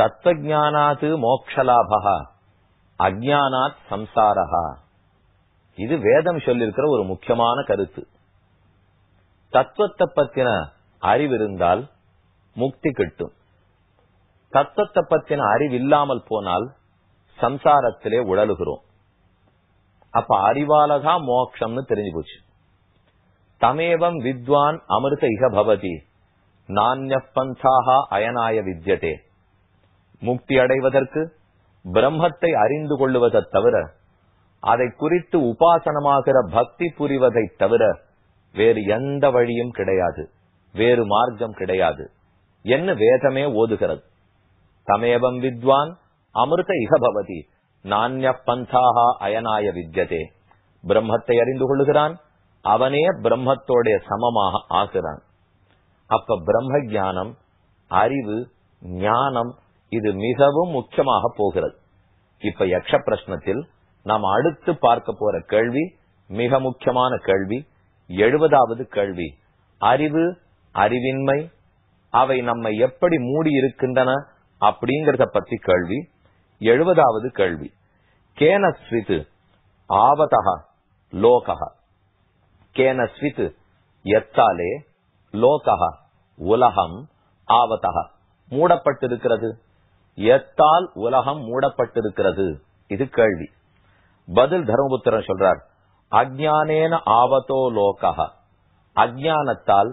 தத்துவஜானாத்து மோக்ஷலாபகா அஜானாத் சம்சாரஹா. இது வேதம் சொல்லியிருக்கிற ஒரு முக்கியமான கருத்து. தத்துவத்தை பத்தின அறிவு இருந்தால் முக்தி கிட்டும். தத்துவத்தை பத்தின அறிவு இல்லாமல் போனால் சம்சாரத்திலே உழலுகிறோம். அப்ப அறிவாலதான் மோக்ஷம்னு தெரிஞ்சு போச்சு. தமேவம் வித்வான் அமிர்த இக பவதி நானிய பந்தாக அயனாய வித்யதே. முக்தி அடைவதற்கு பிரம்மத்தை அறிந்து கொள்ளுவதை தவிர அதை குறித்து உபாசனமாகிற பக்தி புரிவதை தவிர வேறு எந்த வழியும் கிடையாது. வேறு மார்க்கம் கிடையாது. என்ன வேதமே ஓதுகிறது. தமேவம் வித்வான் அமிர்த இகபவதி நானிய பந்தாகா அயனாய வித்யதே. பிரம்மத்தை அறிந்து கொள்ளுகிறான். அவனே பிரம்மத்தோடைய சமமாக ஆகிறான். அப்ப பிரம்ம ஜானம் அறிவு ஞானம் இது மிகவும் முக்கியமாக போகிறது. இப்ப யக்ஷ பிரश्னத்தில் நாம் அடுத்து பார்க்க போற கேள்வி மிக முக்கியமான கேள்வி எழுபதாவது கேள்வி. அறிவு அறிவின்மை அவை நம்மை எப்படி மூடி இருக்கின்றன அப்படிங்கறத பத்தி கேள்வி. எழுபதாவது கேள்வி. கேனஸ்வித் ஆவதா லோகா கேனஸ்வித் எத்தாலே லோகா உலகம் ஆவதா மூடப்பட்டிருக்கிறது. எத்தால் உலகம் மூடப்பட்டிருக்கிறது? இது கேள்வி. பதில் தர்மபுத்திரன் சொல்றார். அஜானேன ஆவதோ லோகா அஜானத்தால்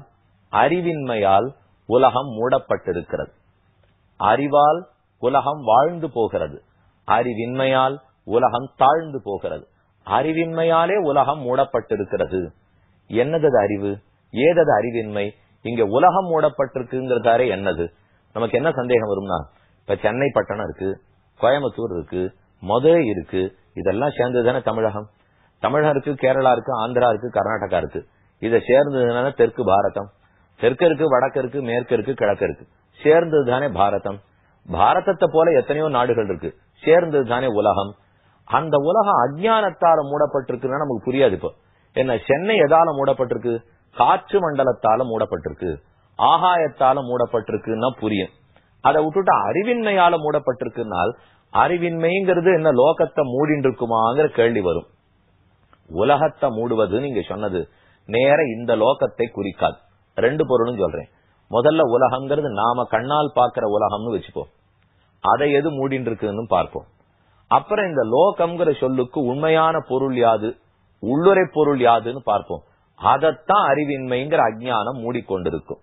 அறிவின்மையால் உலகம் மூடப்பட்டிருக்கிறது. அறிவால் உலகம் வாழ்ந்து போகிறது. அறிவின்மையால் உலகம் தாழ்ந்து போகிறது. அறிவின்மையாலே உலகம் மூடப்பட்டிருக்கிறது. என்னது அறிவு? ஏதது அறிவின்மை? இங்க உலகம் மூடப்பட்டிருக்குங்கிறதாரே என்னது? நமக்கு என்ன சந்தேகம் வரும்னா இப்ப சென்னை பட்டணம் இருக்கு கோயம்புத்தூர் இருக்கு மதுரை இருக்கு இதெல்லாம் சேர்ந்ததுதானே தமிழகம்? தமிழகம் இருக்கு கேரளா இருக்கு ஆந்திரா இருக்கு கர்நாடகா இருக்கு. இதை சேர்ந்ததுனால தெற்கு பாரதம். தெற்கு இருக்கு வடக்கு இருக்கு மேற்கு இருக்கு கிழக்கு இருக்கு. சேர்ந்தது தானே பாரதம். பாரதத்தை போல எத்தனையோ நாடுகள் இருக்கு. சேர்ந்தது தானே உலகம். அந்த உலகம் அஜானத்தால மூடப்பட்டிருக்குன்னா நமக்கு புரியாது இப்போ. என்ன சென்னை எதால மூடப்பட்டிருக்கு? காற்று மண்டலத்தால மூடப்பட்டிருக்கு. ஆகாயத்தால மூடப்பட்டிருக்குன்னா புரியும். அதை விட்டுட்டு அறிவின்மையால மூடப்பட்டிருக்குனால் அறிவின்மைங்கிறது என்ன லோகத்தை மூடிட்டு இருக்குமாங்கிற கேள்வி வரும். உலகத்தை மூடுவது நீங்க சொன்னது நேர இந்த லோகத்தை குறிக்காது. ரெண்டு பொருளும் சொல்றேன். முதல்ல உலகம்ங்கிறது நாம கண்ணால் பாக்குற உலகம்னு வச்சுப்போம் அதை எது மூடிட்டு இருக்குன்னு பார்ப்போம். அப்புறம் இந்த லோகம்ங்கிற சொல்லுக்கு உண்மையான பொருள் யாது உள்ளுரை பொருள் யாதுன்னு பார்ப்போம். அதத்தான் அறிவின்மைங்கிற அஜானம் மூடிக்கொண்டிருக்கும்.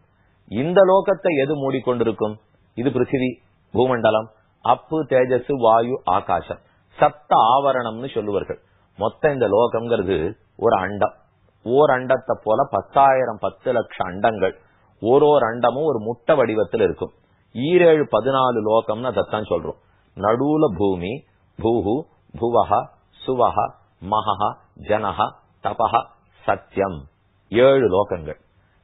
இந்த லோகத்தை எது மூடிக்கொண்டிருக்கும்? இது பிருத்திவி பூமண்டலம் அப்பு தேஜஸ் வாயு ஆகாசம். சப்த ஆவரணம்னு சொல்லுவார்கள். மொத்தம் இந்த லோகம்ங்கிறது ஒரு அண்டம். ஓர் அண்டத்தை போல பத்தாயிரம் பத்து லட்சம் அண்டங்கள். ஒரு ஒரு அண்டமும் ஒரு முட்டை வடிவத்தில் இருக்கும். ஈரேழு பதினாலு லோகம்னு அதைத்தான் சொல்றோம். நடுவுல பூமி பூஹு புவஹ சுவஹ மகஹ ஜனஹ தபஹ சத்தியம் ஏழு லோகங்கள்.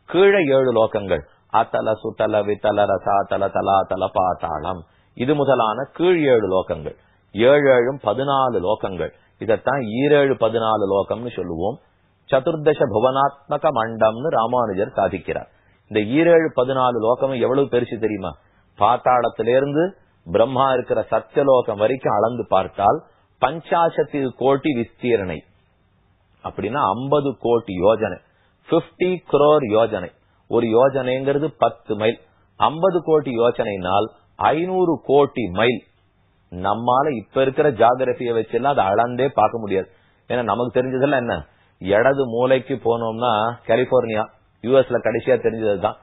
கீழே ஏழு லோகங்கள். அத்தல சுத்தல வித்தல ரசாத்தல தலாத்தல பாத்தாளம். இது முதலான கீழ் ஏழு லோகங்கள். ஏழு ஏழும் பதினாலு லோகங்கள். இதத்தான் ஈரேழு பதினாலு லோகம்னு சொல்லுவோம். சதுர்தச புவனாத்மக மண்டம்னு ராமானுஜர் சாதிக்கிறார். இந்த ஈரேழு பதினாலு லோகமும் எவ்வளவு பெருசு தெரியுமா? பாத்தாளத்திலிருந்து பிரம்மா இருக்கிற சத்தியலோகம் வரைக்கும் அளந்து பார்த்தால் பஞ்சாசத்து கோட்டி விஸ்தீரணை. அப்படின்னா ஐம்பது கோடி யோஜனை. பிப்டி குரோர் யோஜனை. ஒரு யோஜனைங்கிறது பத்து மைல். ஐம்பது கோடி யோஜனைனால் ஐநூறு கோடி மைல். நம்மால இப்ப இருக்கிற ஜாகிரபியை வச்செல்லாம் அதை அளந்தே பார்க்க முடியாது. ஏன்னா நமக்கு தெரிஞ்சதெல்லாம் என்ன? இடது மூலைக்கு போனோம்னா கலிபோர்னியா யூஎஸ்ல கடைசியா தெரிஞ்சதுதான்.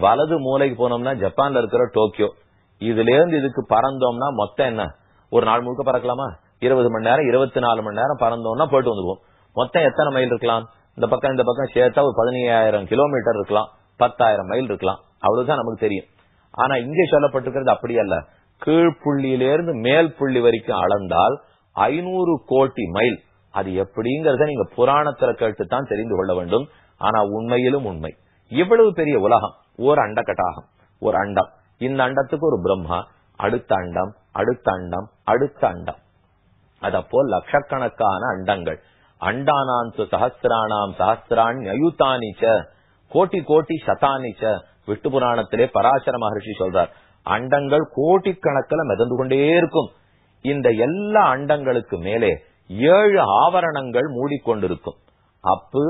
வலது மூலைக்கு போனோம்னா ஜப்பான்ல இருக்கிற டோக்கியோ. இதுல இருந்து இதுக்கு பறந்தோம்னா மொத்தம் என்ன? ஒரு நாள் முழுக்க பறக்கலாமா? இருபது மணி நேரம் இருபத்தி நாலு மணி நேரம் பறந்தோம்னா போயிட்டு வந்துருவோம் மொத்தம் எத்தனை மைல் இருக்கலாம்? இந்த பக்கம் இந்த பக்கம் சேர்த்தா ஒரு பதினையாயிரம் கிலோமீட்டர் இருக்கலாம். பத்தாயிரம் மைல் இருக்கலாம். அவ்வளவுதான் நமக்கு தெரியும். ஆனா இங்கே சொல்லப்பட்டிருக்கிறது அப்படி அல்ல. கீழ்ப்புள்ளியிலிருந்து மேல் புள்ளி வரைக்கும் அளந்தால் ஐநூறு கோடி மைல். அது எப்படிங்கறத நீங்க புராணத்துல கேட்டுத்தான் தெரிந்து கொள்ள வேண்டும். ஆனா உண்மையிலும் உண்மை. இவ்வளவு பெரிய உலகம். ஒரு அண்டக்கட்டாகம். ஒரு அண்டம். இந்த அண்டத்துக்கு ஒரு பிரம்மா. அடுத்த அண்டம் அடுத்த அண்டம் அடுத்த அண்டம். அதப்போ லட்சக்கணக்கான அண்டங்கள். அண்டானாந்து சஹசிராணாம் சஹசிராண் அயுத்தானிச்ச கோட்டி கோட்டி சதானிச்ச விட்டு புராணத்திலே பராசர மகர்ஷி சொல்றார் அண்டங்கள் கோட்டிக்கணக்கில் மிதந்து கொண்டே இருக்கும். இந்த எல்லா அண்டங்களுக்கு மேலே ஏழு ஆவரணங்கள் மூடிக்கொண்டிருக்கும். அப்பு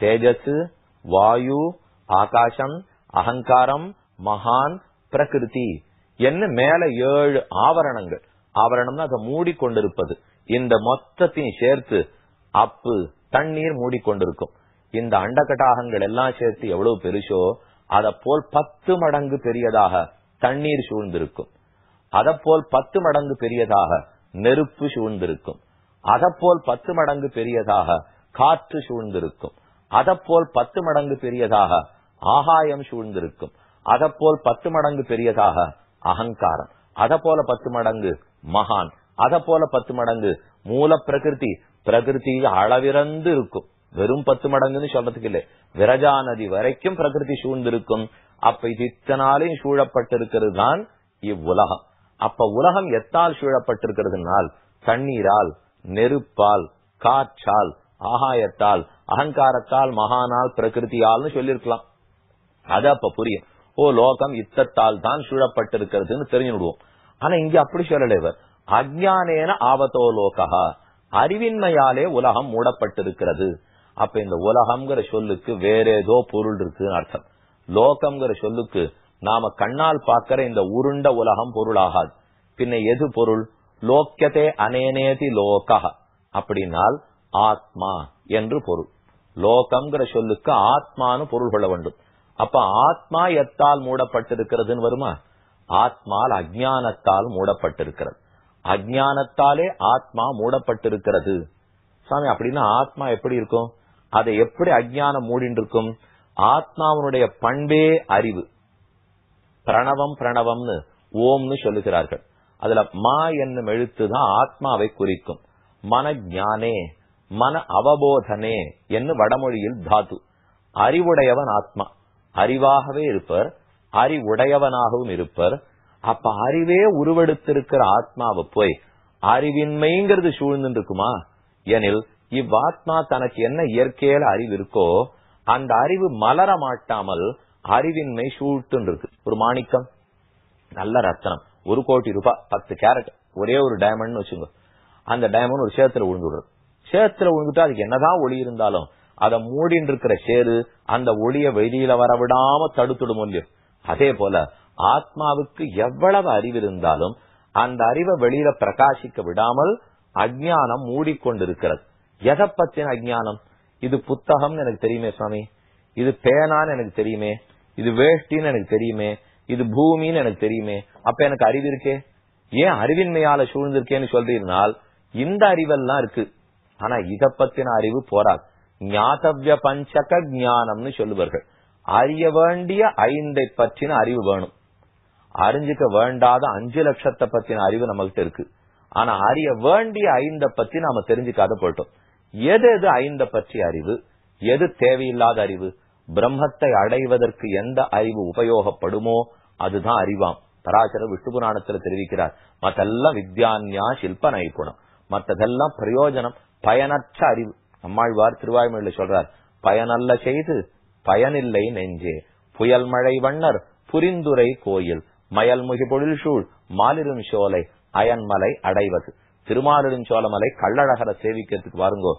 தேஜஸ் வாயு ஆகாசம் அகங்காரம் மகான் பிரகிருதி என்ன மேல ஏழு ஆவரணங்கள். ஆவரணம்னா அதை மூடிக்கொண்டிருப்பது. இந்த மொத்தத்தையும் சேர்த்து அப்பு தண்ணீர் மூடிக்கொண்டிருக்கும். இந்த அண்டகட்டாகங்கள் எல்லாம் சேர்த்து எவ்வளவு பெருசோ அத போல் பத்து மடங்கு பெரியதாக தண்ணீர் சூழ்ந்திருக்கும். அத போல் பத்து மடங்கு பெரியதாக நெருப்பு சூழ்ந்திருக்கும். அத போல் பத்து மடங்கு பெரியதாக காற்று சூழ்ந்திருக்கும். அத போல் பத்து மடங்கு பெரியதாக ஆகாயம் சூழ்ந்திருக்கும். அத போல் பத்து மடங்கு பெரியதாக அகங்காரம். அத போல பத்து மடங்கு மகான். அதை போல பத்து மடங்கு மூல பிரகிருதி பிரகிருதி அளவிறந்து இருக்கும் வெறும் பத்து மடங்குன்னு சொல்றதுக்கு இல்லை விரஜா நதி வரைக்கும் பிரகிருதி சூழ்ந்திருக்கும். அப்ப இது இத்தனாலையும் சூழப்பட்டிருக்கிறது தான் இவ்வுலகம். அப்ப உலகம் எத்தால் சூழப்பட்டிருக்கிறதுனால் தண்ணீரால் நெருப்பால் காற்றால் ஆகாயத்தால் அகங்காரத்தால் மகானால் பிரகிருதியால்னு சொல்லிருக்கலாம். அது அப்ப புரியும். ஓ லோகம் இத்தத்தால் தான் சூழப்பட்டிருக்கிறதுன்னு தெரிஞ்சுடுவோம் ஆனா இங்க அப்படி சொல்லல இவர். அஜானேன ஆபத்தோ லோகா அறிவின்மையாலே உலகம் மூடப்பட்டிருக்கிறது. அப்ப இந்த உலகம்ங்கிற சொல்லுக்கு வேற ஏதோ பொருள் இருக்குன்னு அர்த்தம். லோகம்ங்கிற சொல்லுக்கு நாம கண்ணால் பார்க்கிற இந்த உருண்ட உலகம் பொருள் ஆகாது பின்ன எது பொருள்? லோக்கியதே அனேனேதி லோகா. அப்படின்னால் ஆத்மா என்று பொருள். லோகம்ங்கிற சொல்லுக்கு ஆத்மான்னு பொருள் கொள்ள வேண்டும். அப்ப ஆத்மா எத்தால் மூடப்பட்டிருக்கிறதுன்னு வருமா? ஆத்மால் அஜானத்தால் மூடப்பட்டிருக்கிறது. அஜானத்தாலே ஆத்மா மூடப்பட்டிருக்கிறது. சாமி அப்படின்னா ஆத்மா எப்படி இருக்கும்? அதை எப்படி அஜ்ஞானம் மூடின்னு இருக்கும் ஆத்மாவனுடைய பண்பே அறிவு. பிரணவம் பிரணவம்னு ஓம்னு சொல்லுகிறார்கள். அதுல மா என்னும் எழுத்துதான் ஆத்மாவை குறிக்கும். மன ஞானே மன அவபோதனே என்று வடமொழியில் தாது. அறிவுடையவன் ஆத்மா. அறிவாகவே இருப்பர் அறிவுடையவனாகவும் இருப்பர். அப்ப அறிவே உருவெடுத்திருக்கிற ஆத்மாவை போய் அறிவின்மைங்கிறது சூழ்ந்து இருக்குமா எனில் இவ்வாத்மா தனக்கு என்ன இயற்கையில அறிவு இருக்கோ அந்த அறிவு மலர மாட்டாமல் அறிவின்மை சூழ்த்துன்னு இருக்கு ஒரு மாணிக்கம் நல்ல ரத்தனம் ஒரு கோடி ரூபாய் பத்து கேரட் ஒரே ஒரு டைமண்ட் வச்சுங்க அந்த டைமண்ட் ஒரு சேத்துல விழுந்துடுறது சேத்துல விழுந்துட்டா அதுக்கு என்னதான் ஒளி இருந்தாலும் அதை மூடின்னு இருக்கிற சேரு அந்த ஒளிய வெளியில வரவிடாம தடுத்துடும் இல்லையோ அதே போல ஆத்மாவுக்கு எவ்வளவு அறிவு இருந்தாலும் அந்த அறிவை வெளியில பிரகாசிக்க விடாமல் அஜானம் மூடிக்கொண்டிருக்கிறது. எதை பத்தின அஜானம் இது புத்தகம் எனக்கு தெரியுமே சுவாமி. இது பேனான்னு எனக்கு தெரியுமே. இது வேஷ்டின்னு எனக்கு தெரியுமே. இது பூமின்னு எனக்கு தெரியுமே. அப்ப எனக்கு அறிவு இருக்கே? ஏன் அறிவின்மையால சூழ்ந்திருக்கேன்னு சொல்றீங்கனால் இந்த அறிவெல்லாம் இருக்கு. ஆனா இத பத்தின அறிவு போராது ஞாதவ்ய பஞ்சக ஞானம்னு சொல்லுவார்கள். அறிய வேண்டிய ஐந்தை பற்றின அறிவு வேணும். அறிஞ்சுக்க வேண்டாத அஞ்சு லட்சத்தை பத்தின அறிவு நம்மகிட்ட இருக்கு. ஆனா அறிய வேண்டிய ஐந்த பத்தி நாம தெரிஞ்சுக்காத போட்டோம் எது எது ஐந்த பற்றி அறிவு? எது தேவையில்லாத அறிவு? பிரம்மத்தை அடைவதற்கு எந்த அறிவு உபயோகப்படுமோ அதுதான் அறிவாம். பராசர விஷ்ணு புராணத்துல தெரிவிக்கிறார். மத்தெல்லாம் வித்யான்யா சில்ப நைப்புணம் மத்ததெல்லாம் பிரயோஜனம். பயனற்ற அறிவு. அம்மாழ்வார் திருவாய்மொழியில சொல்றார் பயனல்ல செய்து பயனில்லை நெஞ்சே. புயல் மழை வண்ணர் புரிந்துரை கோயில். மயல்முகி பொழில் சூழ் மாலிரும் சோலை. அயன்மலை அடைவது. திருமாலின் சோழமலை கள்ளழகரை சேவிக்கிறதுக்கு வருங்கோ.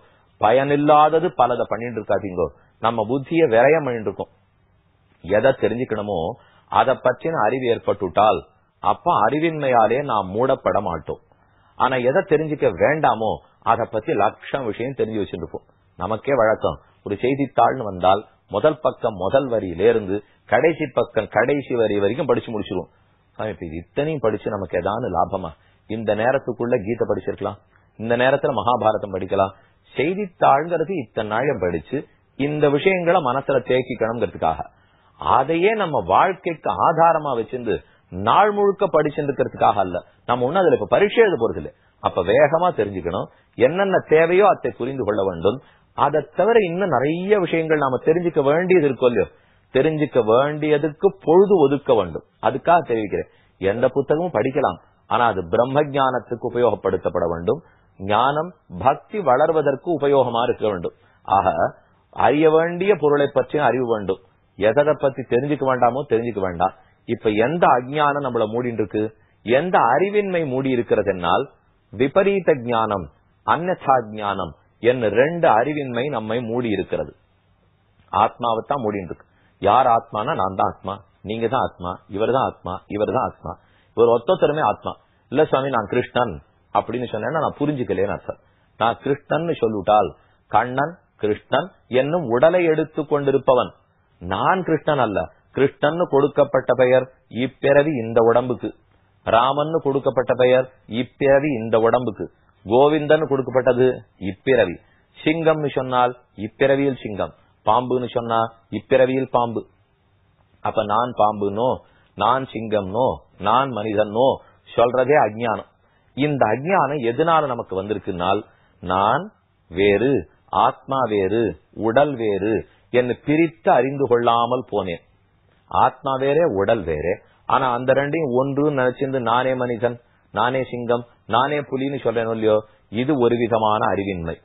பயனில்லாதது பலதை பண்ணிட்டு இருக்காதீங்கோ நம்ம புத்திய விரயம் பண்ணிட்டு இருக்கோம் எதை தெரிஞ்சுக்கணுமோ அதை பற்றின அறிவு ஏற்பட்டுட்டால் அப்ப அறிவின்மையாலே நாம் மூடப்பட மாட்டோம். ஆனா எதை தெரிஞ்சுக்க வேண்டாமோ அதை பத்தி லட்சம் விஷயம் தெரிஞ்சு வச்சிருப்போம் நமக்கே வழக்கம். ஒரு செய்தித்தாள்னு வந்தால் முதல் பக்கம் முதல் வரியிலிருந்து கடைசி பக்கம் கடைசி வரி வரைக்கும் படிச்சு முடிச்சிருவோம். இப்ப இது இத்தனையும் படிச்சு நமக்கு ஏதாவது லாபமா? இந்த நேரத்துக்குள்ள கீதை படிச்சிருக்கலாம். இந்த நேரத்துல மகாபாரதம் படிக்கலாம். செய்தித்தாள்ங்கிறது இத்தனை நாளம் படிச்சு இந்த விஷயங்களை மனசுல தேக்கிக்கணுங்கிறதுக்காக. அதையே நம்ம வாழ்க்கைக்கு ஆதாரமா வச்சிருந்து நாள் முழுக்க படிச்சுருக்கிறதுக்காக அல்ல. நம்ம ஒண்ணு அதுல இப்ப பரீட்சை எழுத போறது இல்லை. அப்ப வேகமா தெரிஞ்சுக்கணும். என்னென்ன தேவையோ அதை புரிந்து கொள்ள வேண்டும். அதை தவிர இன்னும் நிறைய விஷயங்கள் நாம தெரிஞ்சுக்க வேண்டியது இருக்கும் இல்லையோ? தெரிஞ்சுக்க வேண்டியதுக்கு பொழுது ஒதுக்க வேண்டும். அதுக்காக தெரிவிக்கிறேன். எந்த புத்தகமும் படிக்கலாம். ஆனா அது பிரம்ம ஞானத்துக்கு உபயோகப்படுத்தப்பட வேண்டும். ஞானம் பக்தி வளர்வதற்கு உபயோகமா இருக்க வேண்டும். ஆக அறிய வேண்டிய பொருளை பற்றியும் அறிவு வேண்டும். எதை பத்தி தெரிஞ்சுக்க வேண்டாமோ தெரிஞ்சுக்க வேண்டாம். இப்ப எந்த அஜ்ஞானம் நம்மள மூடிட்டு இருக்கு எந்த அறிவின்மை மூடி இருக்கிறது என்னால் விபரீத ஞானம் அன்னதா ஞானம் என்ன ரெண்டு அறிவின்மை நம்மை மூடி இருக்கிறது ஆத்மாவைத்தான் மூடிட்டு இருக்கு யார் ஆத்மானா? நான் தான் ஆத்மா. நீங்க தான் ஆத்மா. இவர் தான் ஆத்மா. இவர் தான் ஆத்மா. இவர் ஒத்தொத்தருமே ஆத்மா. இல்ல சுவாமி நான் கிருஷ்ணன் அப்படின்னு சொன்னேன்னா நான் புரிஞ்சுக்கலேன்னு அர்த்தம். நான் கிருஷ்ணன் சொல்லிவிட்டால் கண்ணன் கிருஷ்ணன் என்னும் உடலை எடுத்து கொண்டிருப்பவன். நான் கிருஷ்ணன் அல்ல. கிருஷ்ணன் கொடுக்கப்பட்ட பெயர் இப்பிறவி இந்த உடம்புக்கு. ராமன் கொடுக்கப்பட்ட பெயர் இப்பிறவி இந்த உடம்புக்கு. கோவிந்தன் கொடுக்கப்பட்டது இப்பிறவி சிங்கம்னு சொன்னால் இப்பிறவியில் சிங்கம். பாம்புன்னு சொன்னா இப்பிறவியில் பாம்பு. அப்ப நான் பாம்புனோ நான் சிங்கம்னோ நான் மனிதனோ சொல்றதே அஜ்ஞானம். இந்த அஜ்ஞானம் எதனால நமக்கு வந்திருக்குனால் நான் வேறு ஆத்மா வேறு உடல் வேறு என்று பிரித்து அறிந்து கொள்ளாமல் போனேன். ஆத்மா வேறே உடல் வேறே. ஆனா அந்த ரெண்டையும் ஒன்று நினைச்சிருந்து நானே மனிதன் நானே சிங்கம் நானே புலின்னு சொல்றேன் இல்லையோ இது ஒரு விதமான அறிவின்மை.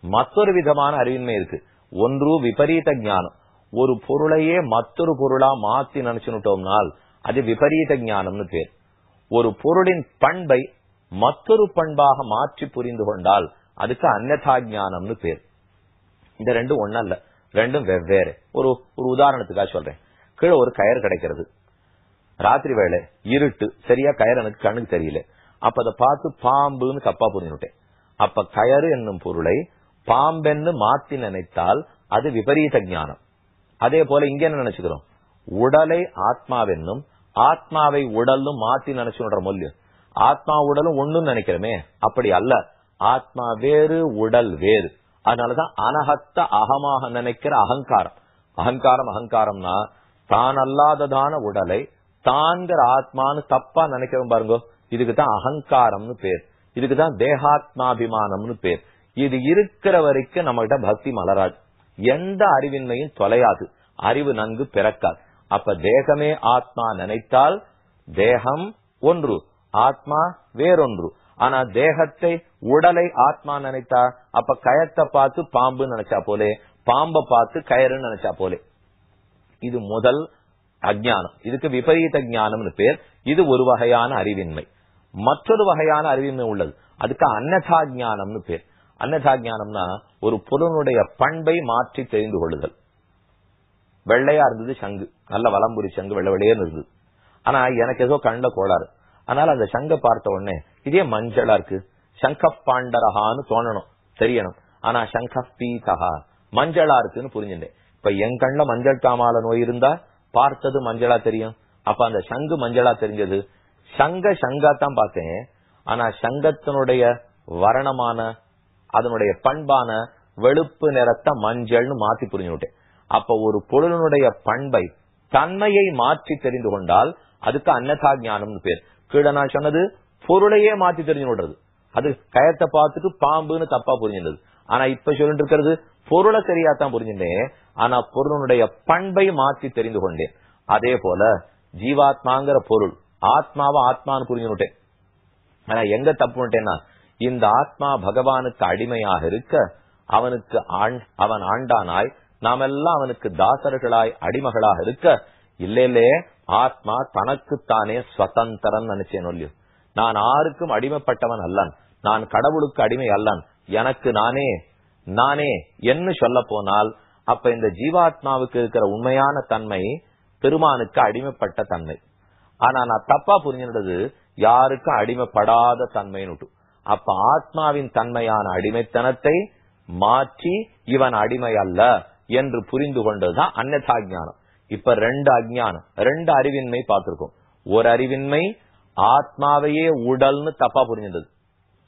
மற்றொரு விதமான அறிவின்மை இருக்கு. ஒன்று விபரீத ஞானம். ஒரு பொருளையே மற்றொரு பொருளா மாத்தி நினைச்சுட்டோம்னால் அது விபரீத ஞானம்னு பேர். ஒரு பொருளின் பண்பை மற்றொரு பண்பாக மாற்றி புரிந்து கொண்டால் அதுக்கு அன்னதா ஞானம்னு பேர். இந்த ரெண்டும் ஒன்னல்ல ரெண்டும் வெவ்வேறு. ஒரு ஒரு உதாரணத்துக்காக சொல்றேன். கீழே ஒரு கயர் கிடைக்கிறது. ராத்திரி வேலை இருட்டு சரியா கயர் எனக்கு கண்ணுக்கு தெரியல. அப்ப அதை பார்த்து பாம்புன்னு தப்பா புரிஞ்சுட்டேன். அப்ப கயறு என்னும் பொருளை பாம்பென்னு மாத்தி நினைத்தால் அது விபரீத ஞானம். அதே போல இங்க என்ன நினைச்சுக்கிறோம்? உடலை ஆத்மாவென்னும் ஆத்மாவை உடலும் மாத்தி நினைச்சுன்ற மொழியு ஆத்மா உடலும் ஒண்ணுன்னு நினைக்கிறோமே? அப்படி அல்ல. ஆத்மா வேறு உடல் வேறு. அதனாலதான் அனகத்த அகமாக நினைக்கிற அகங்காரம். அகங்காரம் அகங்காரம்னா தான் அல்லாததான உடலை தான்கிற ஆத்மான்னு தப்பா நினைக்கிறோம் பாருங்க. இதுக்கு தான் அகங்காரம்னு பேர். இதுக்குதான் தேகாத்மாபிமானம்னு பேர். இது இருக்கிற வரைக்கும் நம்ம கிட்ட பக்தி மலராது. எந்த அறிவின்மையும் தொலையாது. அறிவு நன்கு பிறக்காது. அப்ப தேகமே ஆத்மா நினைத்தால் தேகம் ஒன்று ஆத்மா வேறொன்று. ஆனா தேகத்தை உடலை ஆத்மா நினைத்தா அப்ப கயத்தை பார்த்து பாம்பு நினைச்சா போலே பாம்பை பார்த்து கயறுன்னு நினைச்சா போலே. இது முதல் அஜ்ஞானம். இதுக்கு விபரீத ஞானம்னு பேர். இது ஒரு வகையான அறிவின்மை. மற்றொரு வகையான அறிவின்மை உள்ளது. அதுக்கு அன்னதா ஞானம்னு பேர். அன்னதா ஞானம்னா ஒரு பொருளுடைய பண்பை மாற்றி தெரிந்து கொள்ளுதல். வெள்ளையா இருந்தது சங்கு. நல்ல வலம்புரி சங்கு வெள்ளை வெள்ளையே இருந்தது. ஆனா எனக்கு ஏதோ கண்ட கோளாறு. அதனால அந்த சங்க பார்த்த உடனே இதே மஞ்சளா இருக்கு. சங்க பாண்டரஹான்னு தோணணும். தெரியணும். ஆனா சங்க பீதஹா மஞ்சளா இருக்குன்னு புரிஞ்சுட்டேன். இப்ப என் கண்ணுல மஞ்சள் காமால நோய் இருந்தா பார்த்தது மஞ்சளா தெரியும். அப்ப அந்த சங்கு மஞ்சளா தெரிஞ்சது. சங்க சங்கா தான் பார்த்தேன். ஆனா சங்கத்தினுடைய வரணமான அதனுடைய பண்பான வெளுப்பு நிறத்தை மஞ்சள்னு மாத்தி புரிஞ்சுட்டேன் அப்ப ஒரு பொருளினுடைய பண்பை தன்மையை மாற்றி தெரிந்து கொண்டால் அதுக்கு அன்னதா ஞானம்னு பேர். கீழே நான் சொன்னது பொருளையே மாத்தி தெரிஞ்சு விடுறது அது கயத்தை பார்த்துட்டு பாம்புன்னு தப்பா புரிஞ்சிருந்தது ஆனா இப்ப சொல்லிட்டு இருக்கிறது பொருளை சரியா தான் புரிஞ்சுட்டேன் ஆனா பொருளுடைய பண்பை மாற்றி தெரிந்து கொண்டேன். அதே போல ஜீவாத்மாங்கிற பொருள் ஆத்மாவை ஆத்மான்னு புரிஞ்சுட்டேன் ஆனா எங்க தப்புட்டேன்னா இந்த ஆத்மா பகவானுக்கு அடிமையாக இருக்க அவனுக்கு அவன் ஆண்டானாய் நாமெல்லாம் அவனுக்கு தாசர்களாய் அடிமகளாக இருக்க இல்லையிலே ஆத்மா தனக்குத்தானே ஸ்வதந்திரன் நினைச்சேன் ஒல்லியோ நான் ஆருக்கும் அடிமைப்பட்டவன் அல்லன். நான் கடவுளுக்கு அடிமை அல்லன். எனக்கு நானே நானே என்று சொல்ல போனால் அப்ப இந்த ஜீவாத்மாவுக்கு இருக்கிற உண்மையான தன்மை பெருமானுக்கு அடிமைப்பட்ட தன்மை. ஆனா நான் தப்பா புரிஞ்சுனது யாருக்கும் அடிமைப்படாத தன்மைன்னு அப்ப ஆத்மாவின் தன்மையான அடிமைத்தனத்தை மாற்றி இவன் அடிமை அல்ல என்று புரிந்து கொண்டதுதான் அன்னதா ஞானம். இப்ப ரெண்டு அஜ்ஞானம் ரெண்டு அறிவின்மை பார்த்திருக்கோம். ஒரு அறிவின்மை ஆத்மாவையே உடல்னு தப்பா புரிஞ்சது.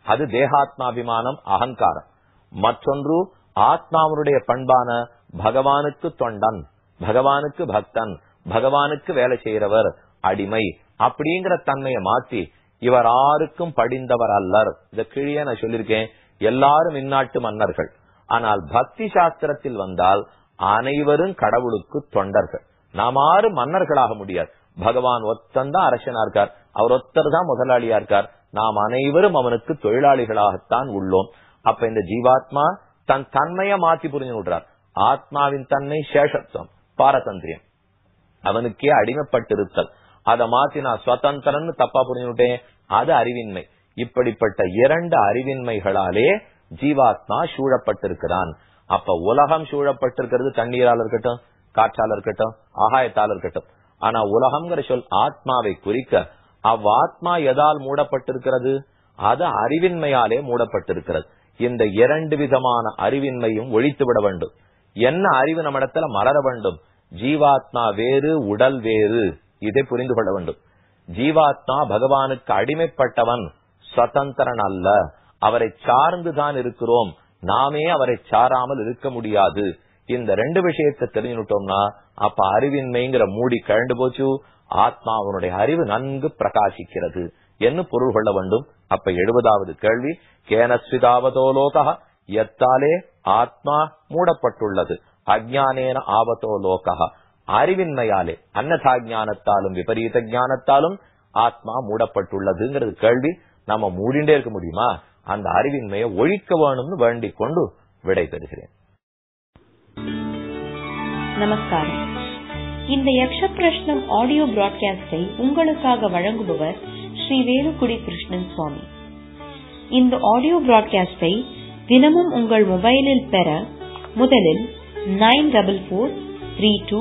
அது தேகாத்மாபிமானம் அகங்காரம். மற்றொன்று ஆத்மாவனுடைய பண்பான பகவானுக்கு தொண்டன் பகவானுக்கு பக்தன் பகவானுக்கு வேலை செய்யறவர் அடிமை அப்படிங்கிற தன்மையை மாத்தி இவர் ஆருக்கும் படிந்தவர் அல்லர். இத கீழே நான் சொல்லியிருக்கேன். எல்லாரும் இந்நாட்டு மன்னர்கள். ஆனால் பக்தி சாஸ்திரத்தில் வந்தால் அனைவரும் கடவுளுக்கு தொண்டர்கள். நாம் ஆறு மன்னர்களாக முடியாது. பகவான் ஒத்தந்தான் அரசனா இருக்கார். அவர் ஒத்தர் தான் முதலாளியா இருக்கார். நாம் அனைவரும் அவனுக்கு தொழிலாளிகளாகத்தான் உள்ளோம். அப்ப இந்த ஜீவாத்மா தன் தன்மைய மாத்தி புரிஞ்சு விடுறார் ஆத்மாவின் தன்மை சேஷத்துவம் பாரதந்திரியம். அவனுக்கே அடிமைப்பட்டிருத்தல். அதை மாத்தி நான் சுதந்திரன்னு தப்பா புரிஞ்சுட்டேன் அது அறிவின்மை. இப்படிப்பட்ட இரண்டு அறிவின்மைகளாலே ஜீவாத்மா சூழப்பட்டிருக்கிறான். அப்ப உலகம் சூழப்பட்டிருக்கிறது தண்ணீரால் இருக்கட்டும் காற்றால இருக்கட்டும் ஆகாயத்தால் இருக்கட்டும். ஆனா உலகம்ங்கிற சொல் ஆத்மாவை குறிக்க அவ்வாத்மா எதால் மூடப்பட்டிருக்கிறது? அது அறிவின்மையாலே மூடப்பட்டிருக்கிறது. இந்த இரண்டு விதமான அறிவின்மையும் ஒழித்து விட வேண்டும். என்ன அறிவு நம்மிடத்துல மலர வேண்டும்? ஜீவாத்மா வேறு உடல் வேறு. இதை புரிந்து கொள்ள வேண்டும். ஜீவாத்மா பகவானுக்கு அடிமைப்பட்டவன் சுதந்திரன் அல்ல அவரை சார்ந்துதான் இருக்கிறோம். நாமே அவரை சாராமல் இருக்க முடியாது. இந்த ரெண்டு விஷயத்தை தெரிஞ்சுட்டோம்னா அப்ப அறிவின்மைங்கிற மூடி கழண்டு போச்சு. ஆத்மா அவனுடைய அறிவு நன்கு பிரகாசிக்கிறது. என்று பொருள் கொள்ள வேண்டும்? அப்ப எழுபதாவது கேள்வி. கேனஸ்விதாவதோ லோகா எத்தாலே ஆத்மா மூடப்பட்டுள்ளது. அஜானேன ஆவதோ லோகா அறிவின்மையாலே அன்னதா ஞானத்தாலும் விபரீத ஞானத்தாலும் ஆத்மா மூடப்பட்டுள்ளதுங்கிறது கேள்வி. நம்ம மூடிண்டே இருக்க முடியுமா? அந்த அறிவின்மையை ஒழிக்க வேணும்னு வேண்டிக் கொண்டு விடை பெறுகிறேன். நமஸ்காரம். இந்த யக்ஷ பிரஷ்னம் ஆடியோ பிராட்காஸ்டை உங்களுக்காக வழங்குபவர் ஸ்ரீ வேலுக்குடி கிருஷ்ணன் சுவாமி. இந்த ஆடியோ பிராட்காஸ்டை தினமும் உங்கள் மொபைலில் பெற முதலில் nine double four three two